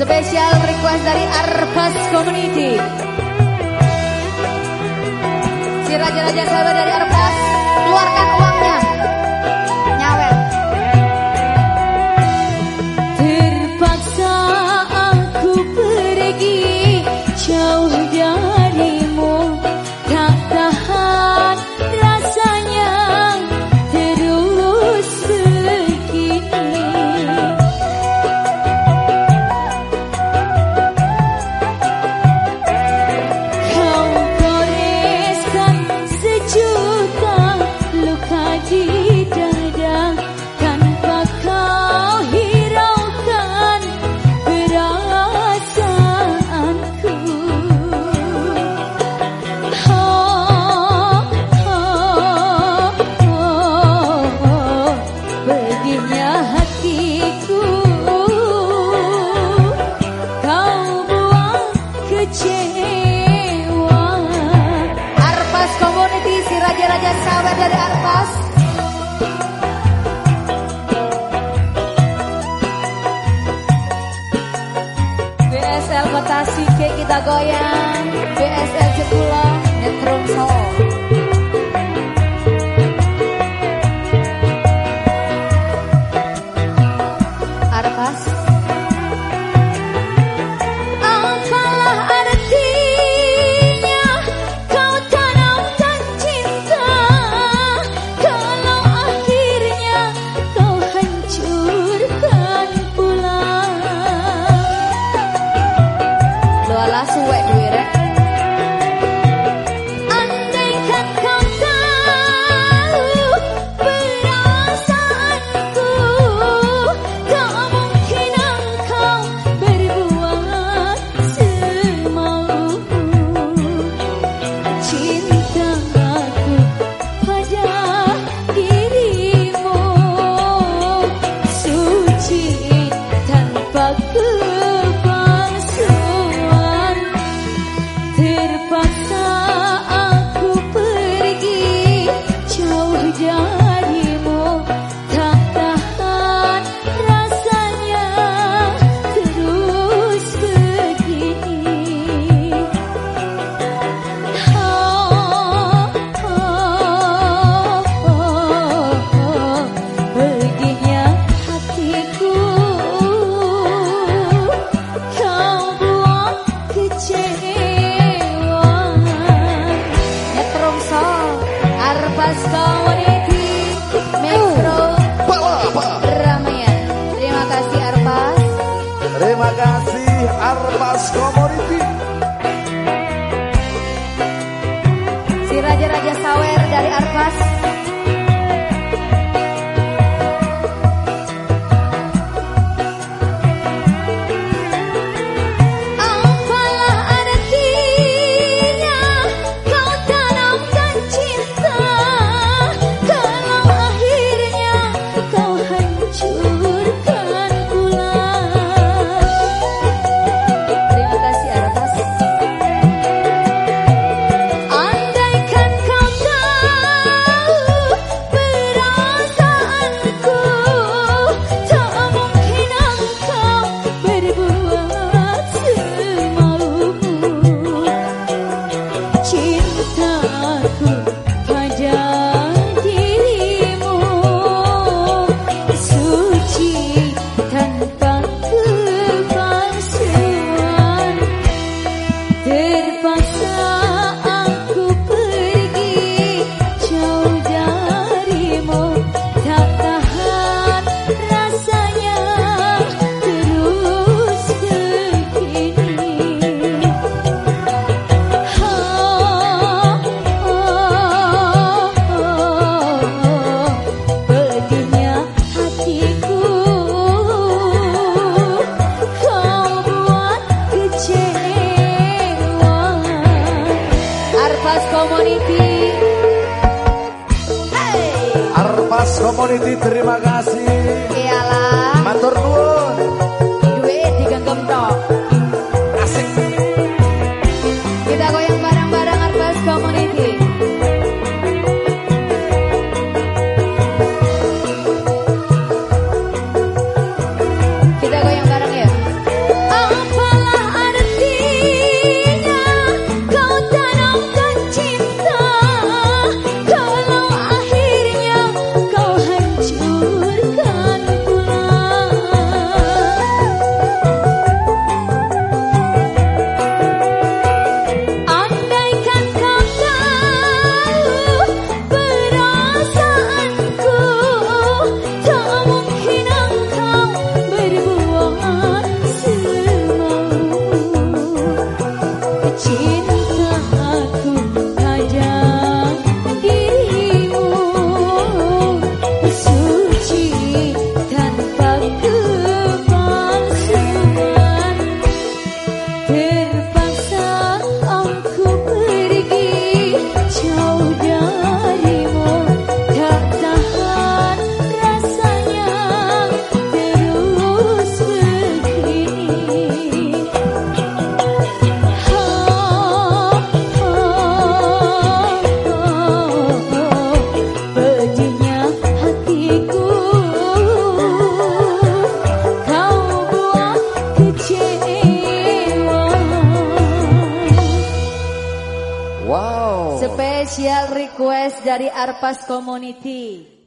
Spesial request dari Arbas Community. Si Raja-Raja sahabat dari Arbas. Oke kita goyang. BSL Jekulo terpaksa Arpas Community. Hey. Arpas Community terima kasih. Iyalah. Matur nuwun. Dari Arpas Community.